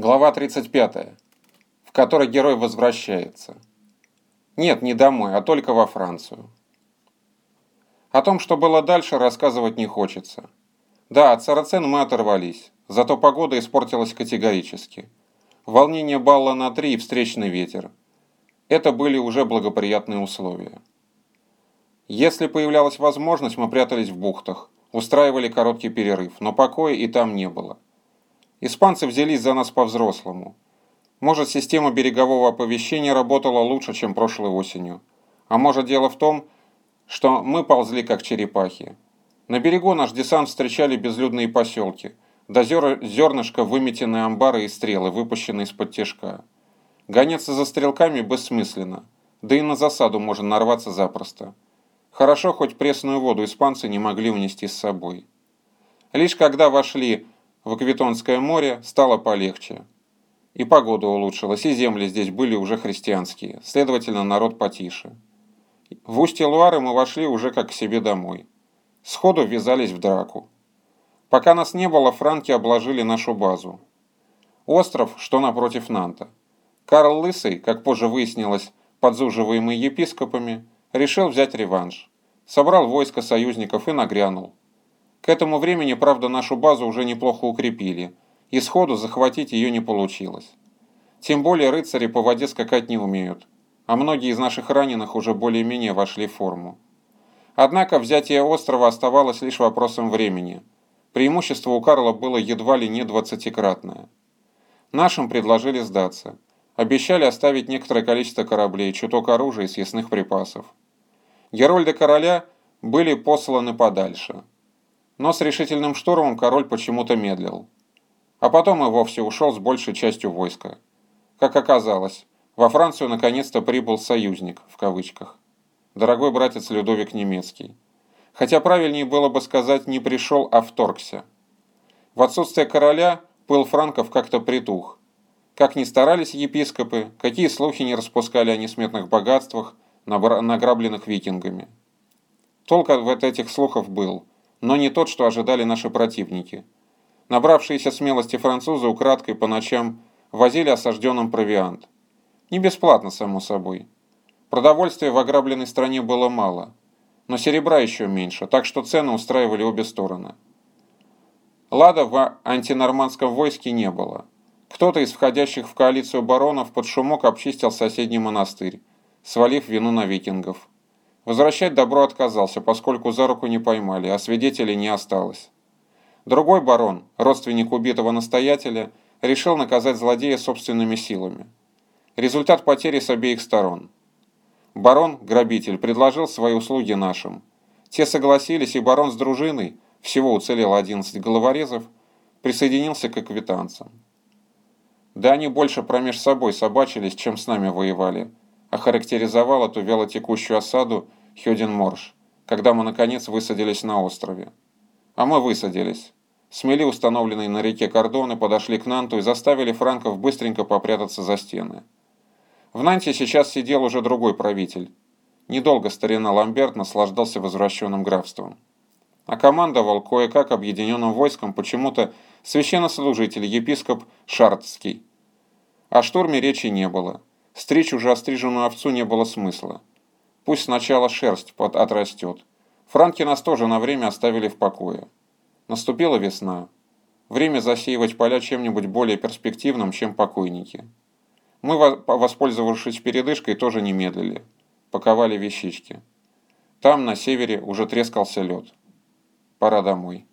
Глава 35, в которой герой возвращается. Нет, не домой, а только во Францию. О том, что было дальше, рассказывать не хочется. Да, от сарацен мы оторвались, зато погода испортилась категорически. Волнение балла на три и встречный ветер. Это были уже благоприятные условия. Если появлялась возможность, мы прятались в бухтах, устраивали короткий перерыв, но покоя и там не было. Испанцы взялись за нас по-взрослому. Может, система берегового оповещения работала лучше, чем прошлой осенью. А может, дело в том, что мы ползли как черепахи. На берегу наш десант встречали безлюдные поселки, до зернышка выметенные амбары и стрелы, выпущенные из-под тяжка. Гоняться за стрелками бессмысленно, да и на засаду можно нарваться запросто. Хорошо, хоть пресную воду испанцы не могли унести с собой. Лишь когда вошли в Аквитонское море стало полегче. И погода улучшилась, и земли здесь были уже христианские, следовательно, народ потише. В устье Луары мы вошли уже как к себе домой. Сходу ввязались в драку. Пока нас не было, франки обложили нашу базу. Остров, что напротив Нанта. Карл Лысый, как позже выяснилось, подзуживаемый епископами, решил взять реванш. Собрал войско союзников и нагрянул. К этому времени, правда, нашу базу уже неплохо укрепили, и сходу захватить ее не получилось. Тем более рыцари по воде скакать не умеют, а многие из наших раненых уже более-менее вошли в форму. Однако взятие острова оставалось лишь вопросом времени. Преимущество у Карла было едва ли не двадцатикратное. Нашим предложили сдаться. Обещали оставить некоторое количество кораблей, чуток оружия и съестных припасов. Герольды короля были посланы подальше – но с решительным штурмом король почему-то медлил. А потом и вовсе ушел с большей частью войска. Как оказалось, во Францию наконец-то прибыл «союзник» в кавычках. Дорогой братец Людовик Немецкий. Хотя правильнее было бы сказать «не пришел, а вторгся». В отсутствие короля пыл франков как-то притух. Как ни старались епископы, какие слухи не распускали о несметных богатствах, награбленных викингами. Толк в этих слухов был – но не тот, что ожидали наши противники. Набравшиеся смелости французы украдкой по ночам возили осажденным провиант. Не бесплатно, само собой. Продовольствия в ограбленной стране было мало, но серебра еще меньше, так что цены устраивали обе стороны. Лада в антинормандском войске не было. Кто-то из входящих в коалицию баронов под шумок обчистил соседний монастырь, свалив вину на викингов. Возвращать добро отказался, поскольку за руку не поймали, а свидетелей не осталось. Другой барон, родственник убитого настоятеля, решил наказать злодея собственными силами. Результат потери с обеих сторон. Барон, грабитель, предложил свои услуги нашим. Те согласились, и барон с дружиной, всего уцелело 11 головорезов, присоединился к аквитанцам. Да они больше промеж собой собачились, чем с нами воевали, охарактеризовал эту вялотекущую осаду Хёдин Морш, когда мы наконец высадились на острове. А мы высадились. Смели установленные на реке кордоны, подошли к Нанту и заставили франков быстренько попрятаться за стены. В Нанте сейчас сидел уже другой правитель. Недолго старина Ламберт наслаждался возвращенным графством. А командовал кое-как объединенным войском почему-то священнослужитель, епископ Шартский. О штурме речи не было. Стричь уже остриженную овцу не было смысла. Пусть сначала шерсть отрастет. Франки нас тоже на время оставили в покое. Наступила весна. Время засеивать поля чем-нибудь более перспективным, чем покойники. Мы, воспользовавшись передышкой, тоже не медлили. Паковали вещички. Там, на севере, уже трескался лед. Пора домой.